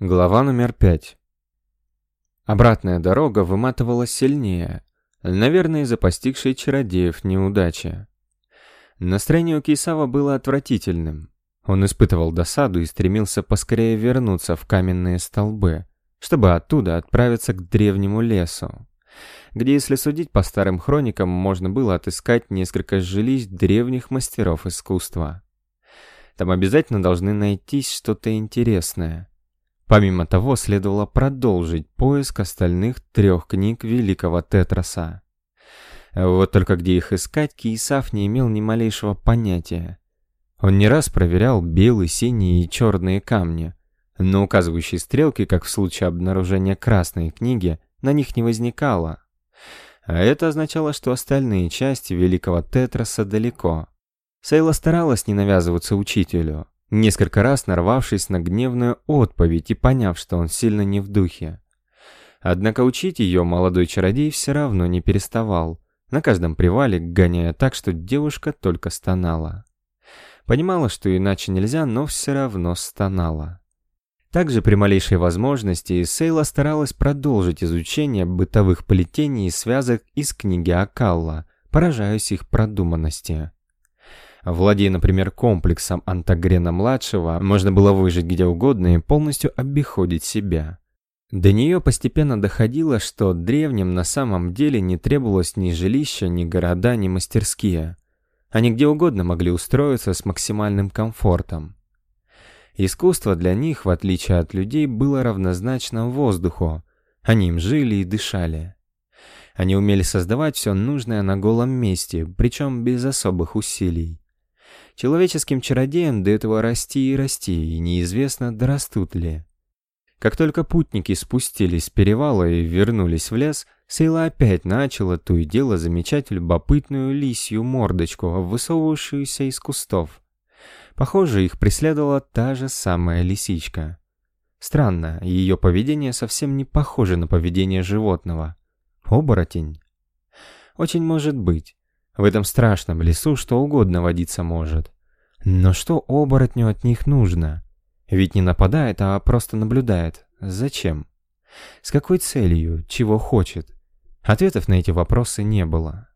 Глава номер пять. Обратная дорога выматывала сильнее, наверное, из-за постигшей чародеев неудачи. Настроение у Кейсава было отвратительным. Он испытывал досаду и стремился поскорее вернуться в каменные столбы, чтобы оттуда отправиться к древнему лесу, где, если судить по старым хроникам, можно было отыскать несколько жилищ древних мастеров искусства. Там обязательно должны найтись что-то интересное — Помимо того, следовало продолжить поиск остальных трех книг великого Тетраса. Вот только где их искать, Киесав не имел ни малейшего понятия. Он не раз проверял белые, синие и черные камни, но указывающие стрелки, как в случае обнаружения красной книги, на них не возникало. А это означало, что остальные части великого Тетраса далеко. Сейла старалась не навязываться учителю, несколько раз нарвавшись на гневную отповедь и поняв, что он сильно не в духе. Однако учить ее молодой чародей все равно не переставал, на каждом привале гоняя так, что девушка только стонала. Понимала, что иначе нельзя, но все равно стонала. Также при малейшей возможности Сейла старалась продолжить изучение бытовых плетений и связок из книги Акалла, поражаясь их продуманности. Владея, например, комплексом Антагрена-младшего, можно было выжить где угодно и полностью обиходить себя. До нее постепенно доходило, что древним на самом деле не требовалось ни жилища, ни города, ни мастерские. Они где угодно могли устроиться с максимальным комфортом. Искусство для них, в отличие от людей, было равнозначно воздуху. Они им жили и дышали. Они умели создавать все нужное на голом месте, причем без особых усилий. Человеческим чародеям до этого расти и расти, и неизвестно, дорастут ли. Как только путники спустились с перевала и вернулись в лес, Сейла опять начала то и дело замечать любопытную лисью мордочку, высовывавшуюся из кустов. Похоже, их преследовала та же самая лисичка. Странно, ее поведение совсем не похоже на поведение животного. Оборотень? Очень может быть. В этом страшном лесу что угодно водиться может. Но что оборотню от них нужно? Ведь не нападает, а просто наблюдает. Зачем? С какой целью? Чего хочет? Ответов на эти вопросы не было.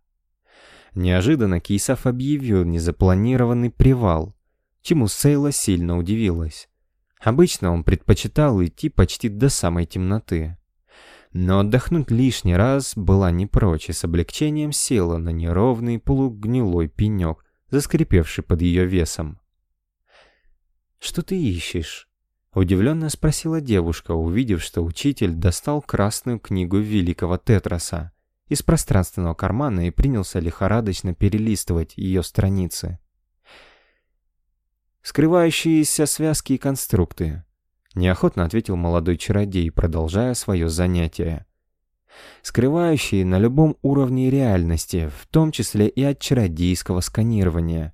Неожиданно Кисов объявил незапланированный привал, чему Сейла сильно удивилась. Обычно он предпочитал идти почти до самой темноты но отдохнуть лишний раз была не прочь и с облегчением села на неровный полугнилой пенек, заскрипевший под ее весом. «Что ты ищешь?» — удивленно спросила девушка, увидев, что учитель достал красную книгу великого Тетраса из пространственного кармана и принялся лихорадочно перелистывать ее страницы. Скрывающиеся связки и конструкты, Неохотно ответил молодой чародей, продолжая свое занятие. Скрывающие на любом уровне реальности, в том числе и от чародейского сканирования.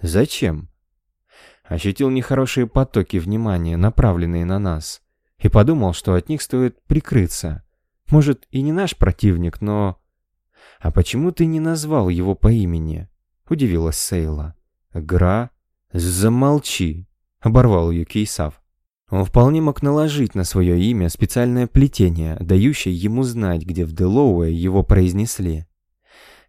Зачем? Ощутил нехорошие потоки внимания, направленные на нас, и подумал, что от них стоит прикрыться. Может, и не наш противник, но... «А почему ты не назвал его по имени?» — удивилась Сейла. «Гра? Замолчи!» — оборвал ее Кейсав. Он вполне мог наложить на свое имя специальное плетение, дающее ему знать, где в Делоуэ его произнесли.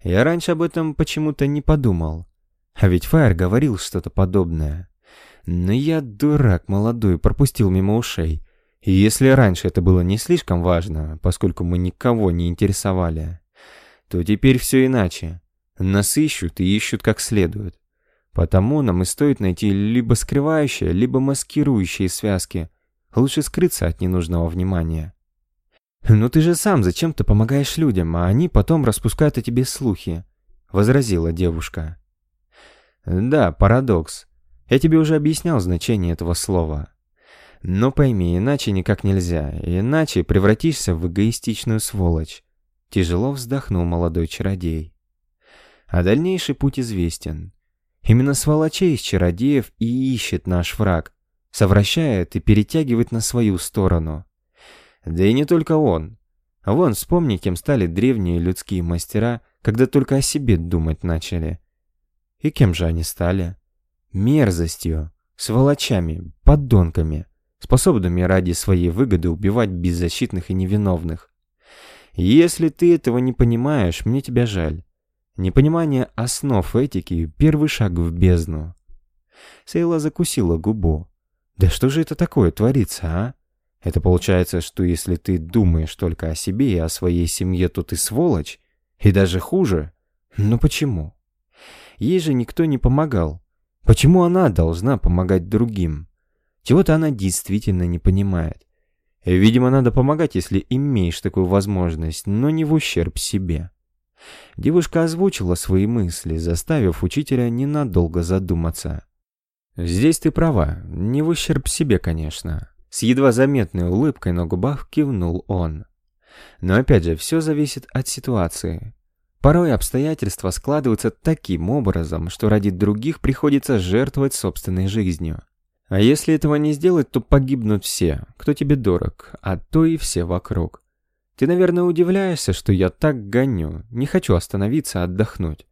Я раньше об этом почему-то не подумал. А ведь Фаер говорил что-то подобное. Но я, дурак молодой, пропустил мимо ушей. И если раньше это было не слишком важно, поскольку мы никого не интересовали, то теперь все иначе. Нас ищут и ищут как следует. Потому нам и стоит найти либо скрывающие, либо маскирующие связки. Лучше скрыться от ненужного внимания. «Ну ты же сам зачем-то помогаешь людям, а они потом распускают о тебе слухи», — возразила девушка. «Да, парадокс. Я тебе уже объяснял значение этого слова. Но пойми, иначе никак нельзя, иначе превратишься в эгоистичную сволочь». Тяжело вздохнул молодой чародей. А дальнейший путь известен. Именно сволочей из чародеев и ищет наш враг, совращает и перетягивает на свою сторону. Да и не только он. Вон, вспомни, кем стали древние людские мастера, когда только о себе думать начали. И кем же они стали? Мерзостью, сволочами, подонками, способными ради своей выгоды убивать беззащитных и невиновных. Если ты этого не понимаешь, мне тебя жаль. Непонимание основ этики — первый шаг в бездну. Сейла закусила губу. Да что же это такое творится, а? Это получается, что если ты думаешь только о себе и о своей семье, то ты сволочь? И даже хуже? Но почему? Ей же никто не помогал. Почему она должна помогать другим? Чего-то она действительно не понимает. Видимо, надо помогать, если имеешь такую возможность, но не в ущерб себе. Девушка озвучила свои мысли, заставив учителя ненадолго задуматься. «Здесь ты права, не в ущерб себе, конечно». С едва заметной улыбкой на губах кивнул он. Но опять же, все зависит от ситуации. Порой обстоятельства складываются таким образом, что ради других приходится жертвовать собственной жизнью. А если этого не сделать, то погибнут все, кто тебе дорог, а то и все вокруг. Ты, наверное, удивляешься, что я так гоню, не хочу остановиться отдохнуть.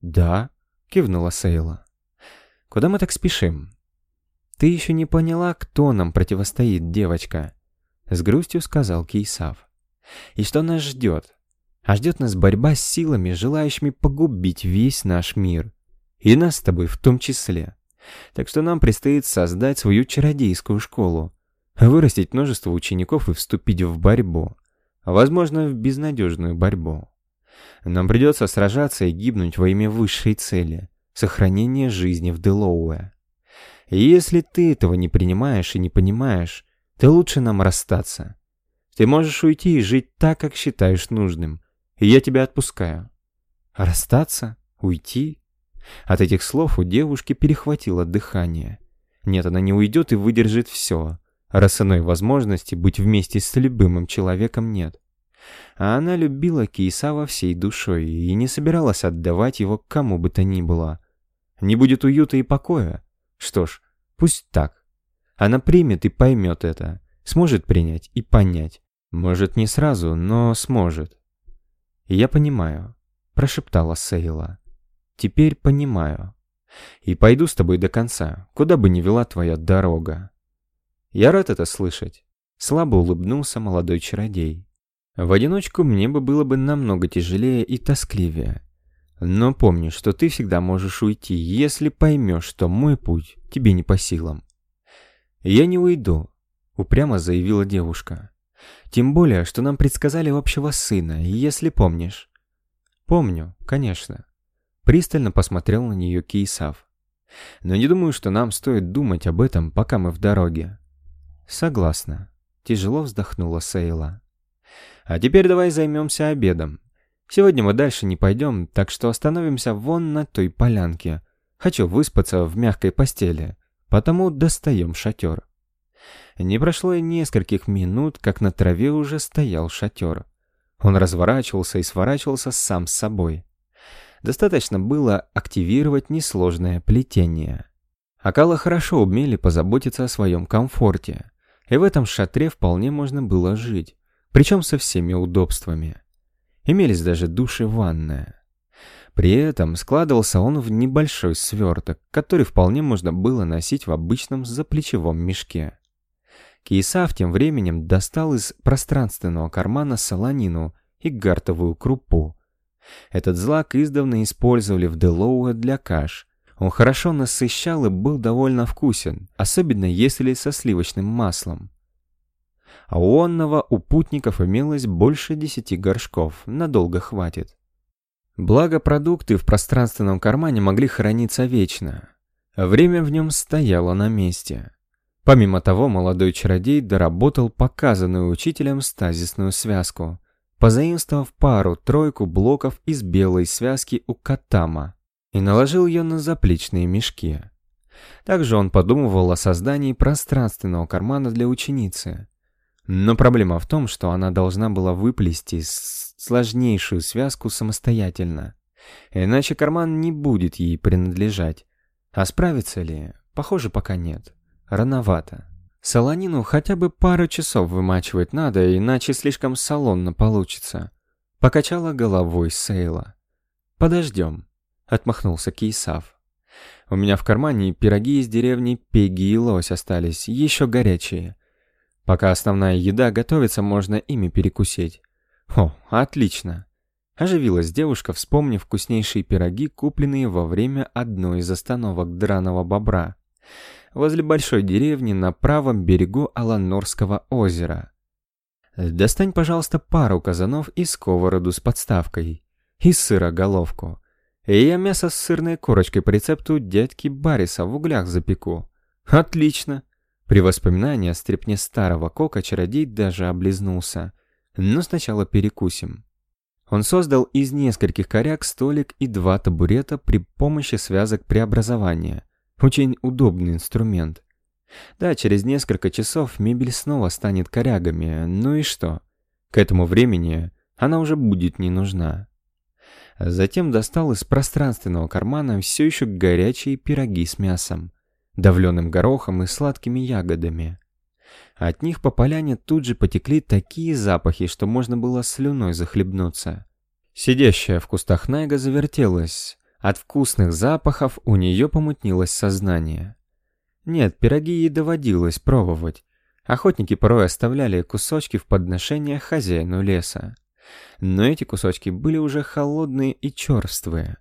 Да, кивнула Сейла. Куда мы так спешим? Ты еще не поняла, кто нам противостоит, девочка, с грустью сказал Кейсав. И что нас ждет? А ждет нас борьба с силами, желающими погубить весь наш мир. И нас с тобой в том числе. Так что нам предстоит создать свою чародейскую школу, вырастить множество учеников и вступить в борьбу. Возможно, в безнадежную борьбу. Нам придется сражаться и гибнуть во имя высшей цели — сохранения жизни в Делоуэ. И если ты этого не принимаешь и не понимаешь, то лучше нам расстаться. Ты можешь уйти и жить так, как считаешь нужным, и я тебя отпускаю. Расстаться? Уйти? От этих слов у девушки перехватило дыхание. Нет, она не уйдет и выдержит все, раз иной возможности быть вместе с любимым человеком нет. А она любила Кейсава всей душой и не собиралась отдавать его кому бы то ни было. Не будет уюта и покоя. Что ж, пусть так. Она примет и поймет это, сможет принять и понять. Может, не сразу, но сможет. «Я понимаю», — прошептала Сейла. Теперь понимаю. И пойду с тобой до конца, куда бы ни вела твоя дорога. Я рад это слышать. Слабо улыбнулся молодой чародей. В одиночку мне бы было бы намного тяжелее и тоскливее. Но помни, что ты всегда можешь уйти, если поймешь, что мой путь тебе не по силам. «Я не уйду», — упрямо заявила девушка. «Тем более, что нам предсказали общего сына, если помнишь». «Помню, конечно. Пристально посмотрел на нее Кейсав. «Но не думаю, что нам стоит думать об этом, пока мы в дороге». «Согласна», — тяжело вздохнула Сейла. «А теперь давай займемся обедом. Сегодня мы дальше не пойдем, так что остановимся вон на той полянке. Хочу выспаться в мягкой постели, потому достаем шатер». Не прошло и нескольких минут, как на траве уже стоял шатер. Он разворачивался и сворачивался сам с собой. Достаточно было активировать несложное плетение. Акала хорошо умели позаботиться о своем комфорте, и в этом шатре вполне можно было жить, причем со всеми удобствами. Имелись даже душ и ванная. При этом складывался он в небольшой сверток, который вполне можно было носить в обычном заплечевом мешке. Кейсав тем временем достал из пространственного кармана солонину и гартовую крупу, этот злак издавна использовали в Делоуэ для каш. Он хорошо насыщал и был довольно вкусен, особенно если со сливочным маслом. А у онного у путников имелось больше десяти горшков, надолго хватит. Благо продукты в пространственном кармане могли храниться вечно. Время в нем стояло на месте. Помимо того, молодой чародей доработал показанную учителем стазисную связку, позаимствовав пару-тройку блоков из белой связки у Катама и наложил ее на заплечные мешки. Также он подумывал о создании пространственного кармана для ученицы. Но проблема в том, что она должна была выплести сложнейшую связку самостоятельно. Иначе карман не будет ей принадлежать. А справится ли? Похоже, пока нет. Рановато. Солонину хотя бы пару часов вымачивать надо, иначе слишком салонно получится. Покачала головой Сейла. «Подождем», — отмахнулся Кейсав. У меня в кармане пироги из деревни Пеги и Лось остались, еще горячие. Пока основная еда готовится, можно ими перекусить. О, отлично. Оживилась девушка, вспомнив вкуснейшие пироги, купленные во время одной из остановок Драного Бобра. Возле большой деревни на правом берегу Аланорского озера. Достань, пожалуйста, пару казанов и сковороду с подставкой. И сыроголовку. И я мясо с сырной корочкой по рецепту дядьки Бариса в углях запеку. Отлично. При воспоминании о стрепне старого кока чародей даже облизнулся. Но сначала перекусим. Он создал из нескольких коряк столик и два табурета при помощи связок преобразования. Очень удобный инструмент. Да, через несколько часов мебель снова станет корягами, ну и что? К этому времени она уже будет не нужна. Затем достал из пространственного кармана все еще горячие пироги с мясом, давленным горохом и сладкими ягодами. От них по поляне тут же потекли такие запахи, что можно было слюной захлебнуться. Сидящая в кустах Найга завертелась. От вкусных запахов у нее помутнилось сознание. Нет, пироги ей доводилось пробовать. Охотники порой оставляли кусочки в подношение хозяину леса. Но эти кусочки были уже холодные и черствые.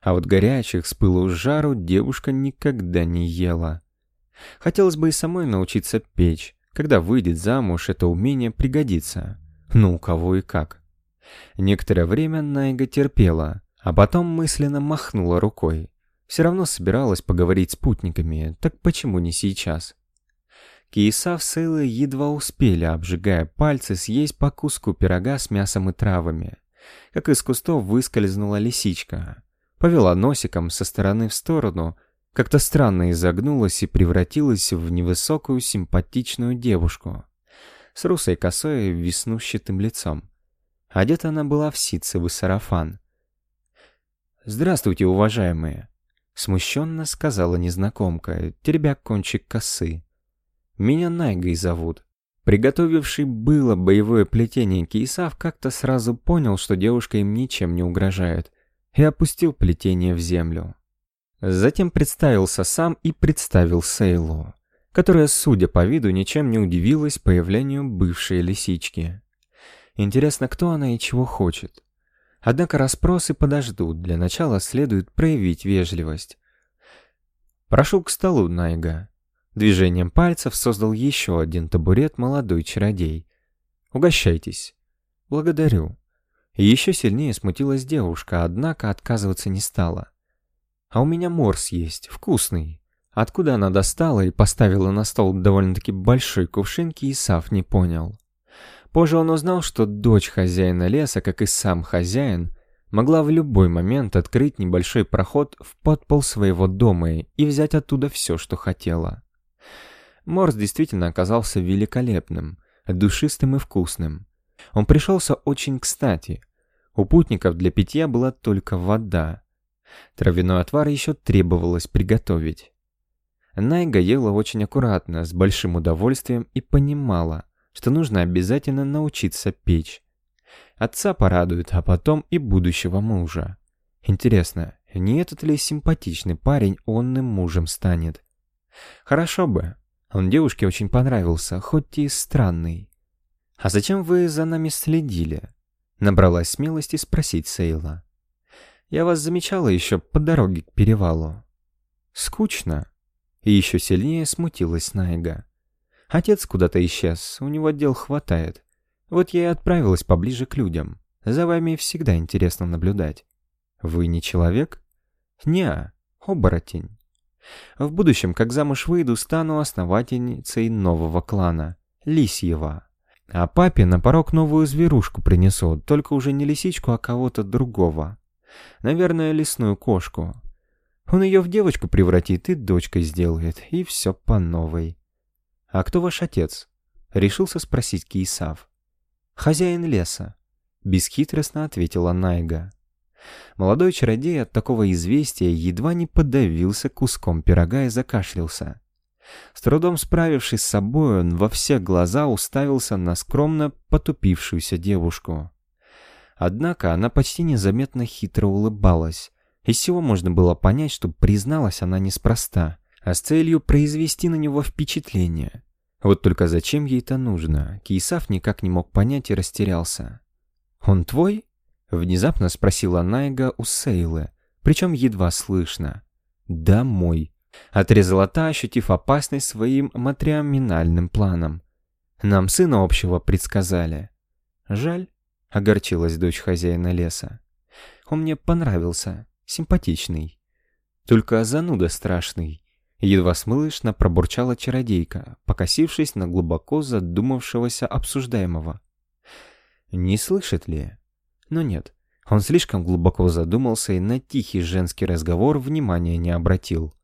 А вот горячих с пылу жару девушка никогда не ела. Хотелось бы и самой научиться печь. Когда выйдет замуж, это умение пригодится. Ну, у кого и как. Некоторое время Найга терпела, а потом мысленно махнула рукой. Все равно собиралась поговорить с путниками, так почему не сейчас? Киесав с Эйлой едва успели, обжигая пальцы, съесть по куску пирога с мясом и травами. Как из кустов выскользнула лисичка. Повела носиком со стороны в сторону, как-то странно изогнулась и превратилась в невысокую симпатичную девушку с русой косой и веснущатым лицом. Одета она была в ситцевый сарафан. «Здравствуйте, уважаемые!» — смущенно сказала незнакомка, теребя кончик косы. «Меня Найгой зовут». Приготовивший было боевое плетение Кейсав как-то сразу понял, что девушка им ничем не угрожает, и опустил плетение в землю. Затем представился сам и представил Сейлу, которая, судя по виду, ничем не удивилась появлению бывшей лисички. Интересно, кто она и чего хочет. Однако расспросы подождут, для начала следует проявить вежливость. Прошу к столу, Найга. Движением пальцев создал еще один табурет молодой чародей. Угощайтесь. Благодарю. Еще сильнее смутилась девушка, однако отказываться не стала. А у меня морс есть, вкусный. Откуда она достала и поставила на стол довольно-таки большой кувшин, Киесав не понял. Позже он узнал, что дочь хозяина леса, как и сам хозяин, могла в любой момент открыть небольшой проход в подпол своего дома и взять оттуда все, что хотела. Морс действительно оказался великолепным, душистым и вкусным. Он пришелся очень кстати. У путников для питья была только вода. Травяной отвар еще требовалось приготовить. Найга ела очень аккуратно, с большим удовольствием и понимала, что нужно обязательно научиться печь. Отца порадует, а потом и будущего мужа. Интересно, не этот ли симпатичный парень онным мужем станет? Хорошо бы. Он девушке очень понравился, хоть и странный. «А зачем вы за нами следили?» Набралась смелости спросить Сейла. «Я вас замечала еще по дороге к перевалу». «Скучно». И еще сильнее смутилась Найга. Отец куда-то исчез, у него дел хватает. Вот я и отправилась поближе к людям. За вами всегда интересно наблюдать. Вы не человек? Неа, оборотень. В будущем, как замуж выйду, стану основательницей нового клана — Лисьева. А папе на порог новую зверушку принесу, только уже не лисичку, а кого-то другого. Наверное, лесную кошку. Он ее в девочку превратит и дочкой сделает, и все по новой. «А кто ваш отец?» — решился спросить Киесав. «Хозяин леса», — бесхитростно ответила Найга. Молодой чародей от такого известия едва не подавился куском пирога и закашлялся. С трудом справившись с собой, он во все глаза уставился на скромно потупившуюся девушку. Однако она почти незаметно хитро улыбалась, Из всего можно было понять, что призналась она неспроста, а с целью произвести на него впечатление. Вот только зачем ей это нужно, Киесав никак не мог понять и растерялся. «Он твой?» — внезапно спросила Найга у Сейлы, причем едва слышно. «Да, мой», — отрезала та, ощутив опасность своим матриаминальным планом. «Нам сына общего предсказали». «Жаль», — огорчилась дочь хозяина леса. «Он мне понравился, симпатичный. Только зануда страшный». Едва слышно пробурчала чародейка, покосившись на глубоко задумавшегося обсуждаемого. Не слышит ли? Но нет, он слишком глубоко задумался и на тихий женский разговор внимания не обратил.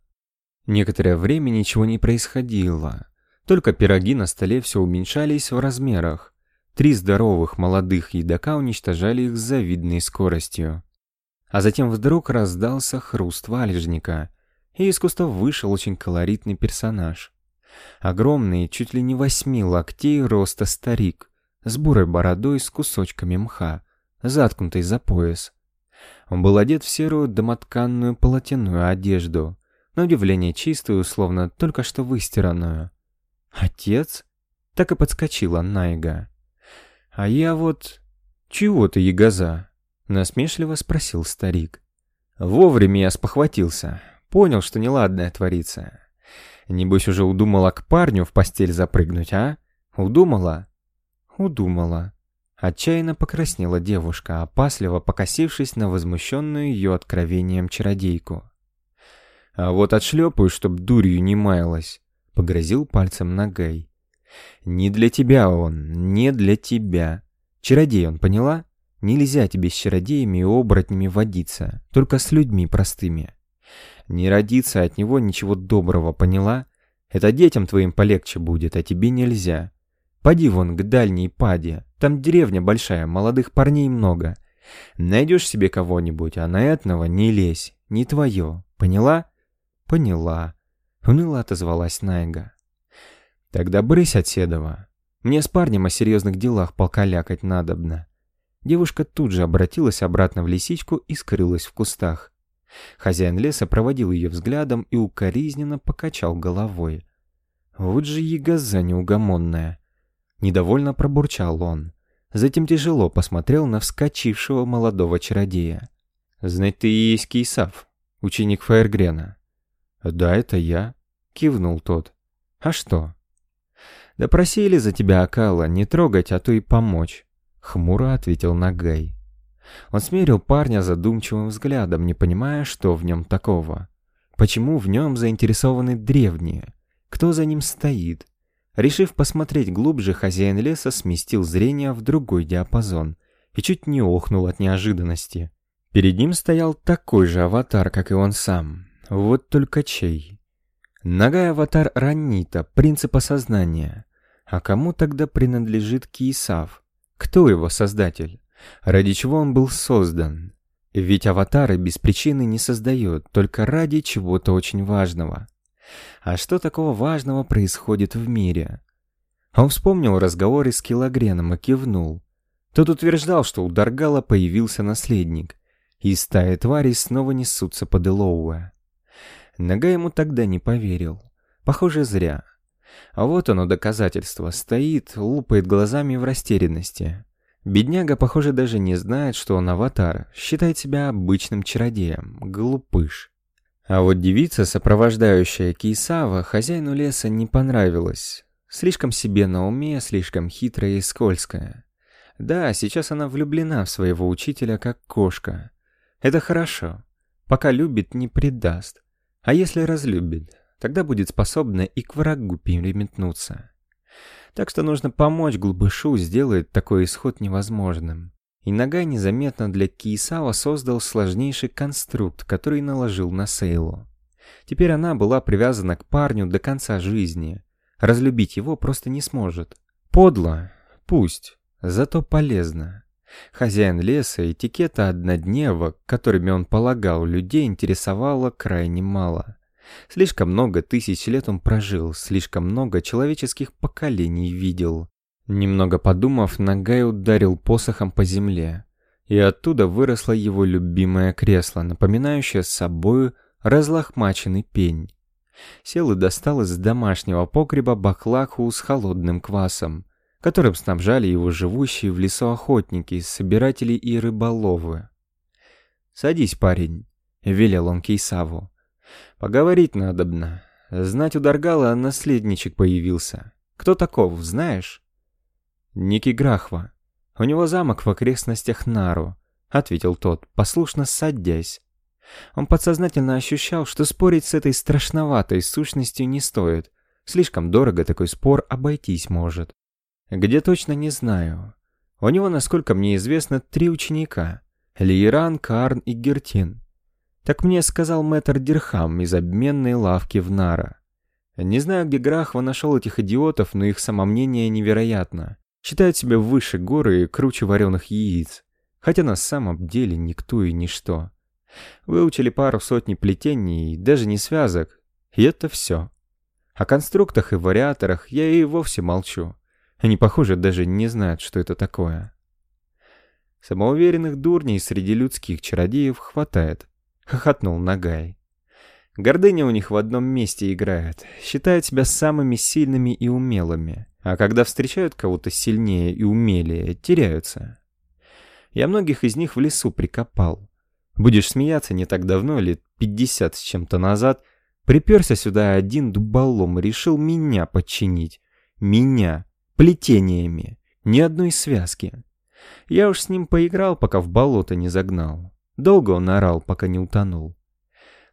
Некоторое время ничего не происходило. Только пироги на столе все уменьшались в размерах. Три здоровых молодых едока уничтожали их с завидной скоростью. А затем вдруг раздался хруст валежника, и из кустов вышел очень колоритный персонаж. Огромный, чуть ли не восьми локтей роста старик, с бурой бородой с кусочками мха, заткнутой за пояс. Он был одет в серую домотканную полотяную одежду, на удивление чистую, словно только что выстиранную. «Отец?» — так и подскочила Найга. «А я вот...» «Чего ты, ягоза?» — насмешливо спросил старик. «Вовремя я спохватился, понял, что неладное творится. Небось уже удумала к парню в постель запрыгнуть, а? Удумала?» Удумала. Отчаянно покраснела девушка, опасливо покосившись на возмущенную ее откровением чародейку. «А вот отшлепаю, чтоб дурью не маялась», — погрозил пальцем Нагай. «Не для тебя он, не для тебя. Чародей он, поняла? Нельзя тебе с чародеями и оборотнями водиться, только с людьми простыми. Не родиться от него ничего доброго, поняла? Это детям твоим полегче будет, а тебе нельзя. Поди вон к дальней паде, там деревня большая, молодых парней много. Найдешь себе кого-нибудь, а на этого не лезь, не твое, поняла? Поняла. Уныло отозвалась Найга. Тогда брысь от Седова. Мне с парнем о серьезных делах полкалякать надобно. Девушка тут же обратилась обратно в лисичку и скрылась в кустах. Хозяин леса проводил ее взглядом и укоризненно покачал головой. Вот же ягоза неугомонная. Недовольно пробурчал он. Затем тяжело посмотрел на вскочившего молодого чародея. «Знать ты и есть Кейсав, ученик Фаергрена». «Да, это я», — кивнул тот. «А что?» «Да просили за тебя Акала не трогать, а то и помочь», — хмуро ответил Нагай. Он смерил парня задумчивым взглядом, не понимая, что в нем такого. Почему в нем заинтересованы древние? Кто за ним стоит? Решив посмотреть глубже, хозяин леса сместил зрение в другой диапазон и чуть не охнул от неожиданности. Перед ним стоял такой же аватар, как и он сам. Вот только чей? Ногая аватар Ранита, принципа сознания. А кому тогда принадлежит Киесав? Кто его создатель? Ради чего он был создан? Ведь аватары без причины не создают, только ради чего-то очень важного. А что такого важного происходит в мире? Он вспомнил разговоры с Килогреном и кивнул. Тот утверждал, что у Даргала появился наследник, и стаи тварей снова несутся под Илоуэ. Нога ему тогда не поверил. Похоже, зря. А вот оно доказательство. Стоит, лупает глазами в растерянности. Бедняга, похоже, даже не знает, что он аватар. Считает себя обычным чародеем. Глупыш. А вот девица, сопровождающая Кейсава, хозяину леса не понравилась. Слишком себе на уме, слишком хитрая и скользкая. Да, сейчас она влюблена в своего учителя как кошка. Это хорошо. Пока любит, не предаст. А если разлюбит, тогда будет способна и к врагу переметнуться. Так что нужно помочь глубышу сделать такой исход невозможным. И Нагай незаметно для Киесава создал сложнейший конструкт, который наложил на Сейлу. Теперь она была привязана к парню до конца жизни. Разлюбить его просто не сможет. Подло, пусть, зато полезно. Хозяин леса этикета однодневок, которыми он полагал людей, интересовало крайне мало. Слишком много тысяч лет он прожил, слишком много человеческих поколений видел. Немного подумав, Нагай ударил посохом по земле. и оттуда выросло его любимое кресло, напоминающее собою разлохмаченный пень. Сел и достал из домашнего погреба баклаху с холодным квасом, которым снабжали его живущие в лесу охотники, собиратели и рыболовы. «Садись, парень», — велел он Кейсаву. «Поговорить надобно. Знать у Даргала наследничек появился. Кто таков, знаешь?» «Ники Грахва. У него замок в окрестностях Нару», — ответил тот, послушно садясь. Он подсознательно ощущал, что спорить с этой страшноватой сущностью не стоит. Слишком дорого такой спор обойтись может. Где точно не знаю. У него, насколько мне известно, три ученика. Лиеран, Карн и Гертин. Так мне сказал мэтр Дирхам из обменной лавки в Нара. Не знаю, где Грахва нашел этих идиотов, но их самомнение невероятно. Считают себя выше горы и круче вареных яиц. Хотя на самом деле никто и ничто. Выучили пару сотни плетений и даже не связок. И это все. О конструктах и вариаторах я и вовсе молчу. Они, похоже, даже не знают, что это такое. Самоуверенных дурней среди людских чародеев хватает. Хохотнул Нагай. Гордыня у них в одном месте играет. Считают себя самыми сильными и умелыми. А когда встречают кого-то сильнее и умелее, теряются. Я многих из них в лесу прикопал. Будешь смеяться, не так давно, лет пятьдесят с чем-то назад, приперся сюда один дуболом и решил меня подчинить. Меня. Плетениями. Ни одной связки. Я уж с ним поиграл, пока в болото не загнал. Долго он орал, пока не утонул.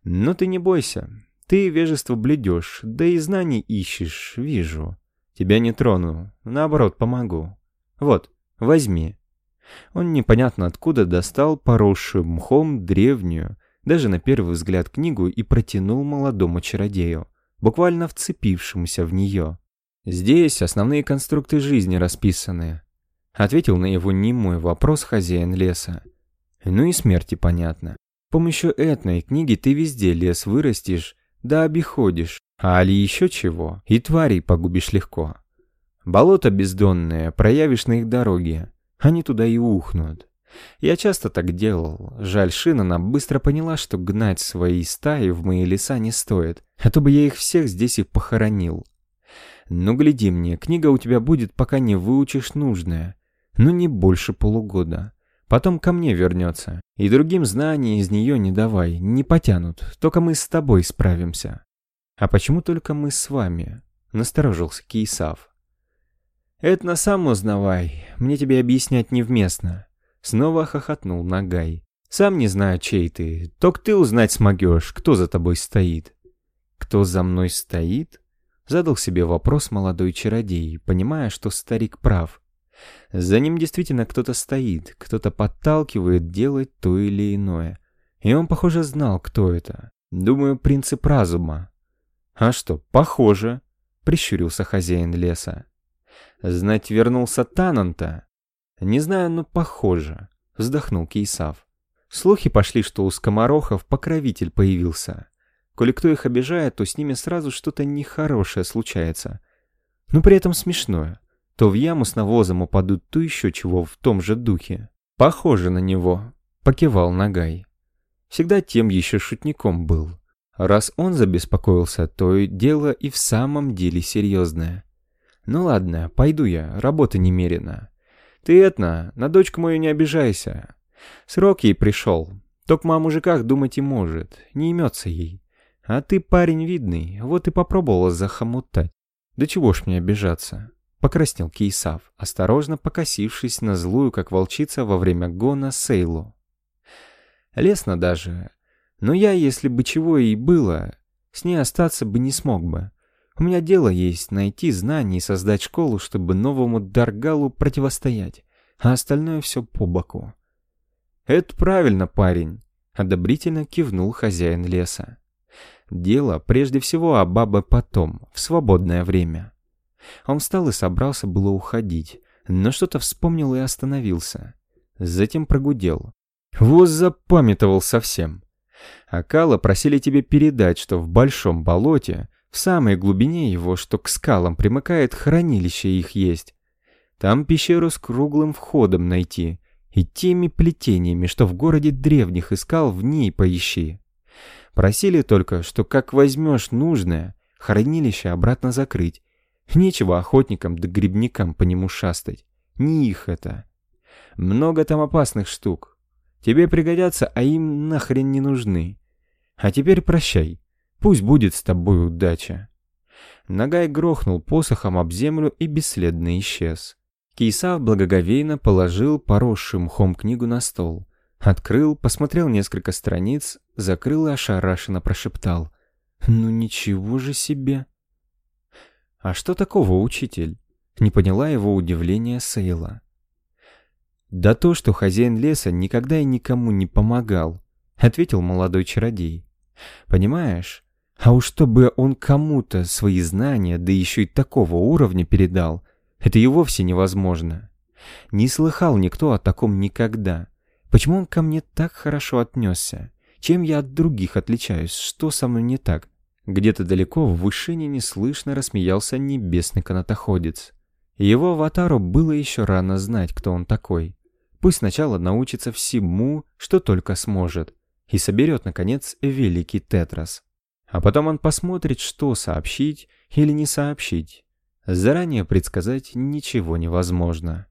Но ты не бойся. Ты вежество бледешь, да и знаний ищешь, вижу. Тебя не трону, наоборот, помогу. Вот, возьми. Он непонятно откуда достал поросшую мхом древнюю, даже на первый взгляд книгу и протянул молодому чародею, буквально вцепившемуся в нее. «Здесь основные конструкты жизни расписаны», — ответил на его немой вопрос хозяин леса. «Ну и смерти понятно. С помощью этой книги ты везде лес вырастешь, да обиходишь, а али еще чего, и тварей погубишь легко. Болото бездонное проявишь на их дороге, они туда и ухнут. Я часто так делал. Жаль, Шинана быстро поняла, что гнать свои стаи в мои леса не стоит, а то бы я их всех здесь и похоронил. Ну, гляди мне, книга у тебя будет, пока не выучишь нужное. Ну, не больше полугода. Потом ко мне вернется. И другим знаний из нее не давай, не потянут. Только мы с тобой справимся. А почему только мы с вами? Насторожился Кейсав. «Это на сам узнавай, мне тебе объяснять невместно». Снова хохотнул Нагай. «Сам не знаю, чей ты, только ты узнать смогешь, кто за тобой стоит». «Кто за мной стоит?» Задал себе вопрос молодой чародей, понимая, что старик прав. За ним действительно кто-то стоит, кто-то подталкивает делать то или иное. И он, похоже, знал, кто это. Думаю, принцип разума. «А что, похоже?» — прищурился хозяин леса. Знать, вернулся Тананта? Не знаю, но похоже, вздохнул Кейсав. Слухи пошли, что у скоморохов покровитель появился. Коли кто их обижает, то с ними сразу что-то нехорошее случается. Но при этом смешное. То в яму с навозом упадут, то еще чего в том же духе. Похоже на него, покивал Нагай. Всегда тем еще шутником был. Раз он забеспокоился, то дело и в самом деле серьезное. Ну ладно, пойду я, работа немерена. Ты, Этна, на дочку мою не обижайся. Срок ей пришел. Только о мужиках думать и может, не имется ей. А ты парень видный, вот и попробовала захомутать. Да чего ж мне обижаться? Покраснел Кейсав, осторожно покосившись на злую, как волчица во время гона Сейлу. Лесно даже. Но я, если бы чего и было, с ней остаться бы не смог бы. У меня дело есть найти знания и создать школу, чтобы новому Даргалу противостоять, а остальное все по боку. «Это правильно, парень», — одобрительно кивнул хозяин леса. «Дело прежде всего а бабе потом, в свободное время». Он встал и собрался было уходить, но что-то вспомнил и остановился. Затем прогудел. «Вот запамятовал совсем. Акала просили тебе передать, что в большом болоте в самой глубине его, что к скалам примыкает, хранилище их есть. Там пещеру с круглым входом найти И теми плетениями, что в городе древних искал, в ней поищи. Просили только, что как возьмешь нужное, хранилище обратно закрыть. Нечего охотникам да грибникам по нему шастать. Не их это. Много там опасных штук. Тебе пригодятся, а им нахрен не нужны. А теперь прощай. Пусть будет с тобой удача. Нагай грохнул посохом об землю и бесследно исчез. Кейсав благоговейно положил поросшую мхом книгу на стол. Открыл, посмотрел несколько страниц, закрыл и ошарашенно прошептал. «Ну ничего же себе!» «А что такого, учитель?» Не поняла его удивления Сейла. «Да то, что хозяин леса никогда и никому не помогал», — ответил молодой чародей. «Понимаешь? А уж чтобы он кому-то свои знания, да еще и такого уровня передал, это и вовсе невозможно. Не слыхал никто о таком никогда. Почему он ко мне так хорошо отнесся? Чем я от других отличаюсь? Что со мной не так? Где-то далеко в вышине неслышно рассмеялся небесный канатоходец. Его аватару было еще рано знать, кто он такой. Пусть сначала научится всему, что только сможет, и соберет, наконец, великий Тетрас. А потом он посмотрит, что сообщить или не сообщить. Заранее предсказать ничего невозможно.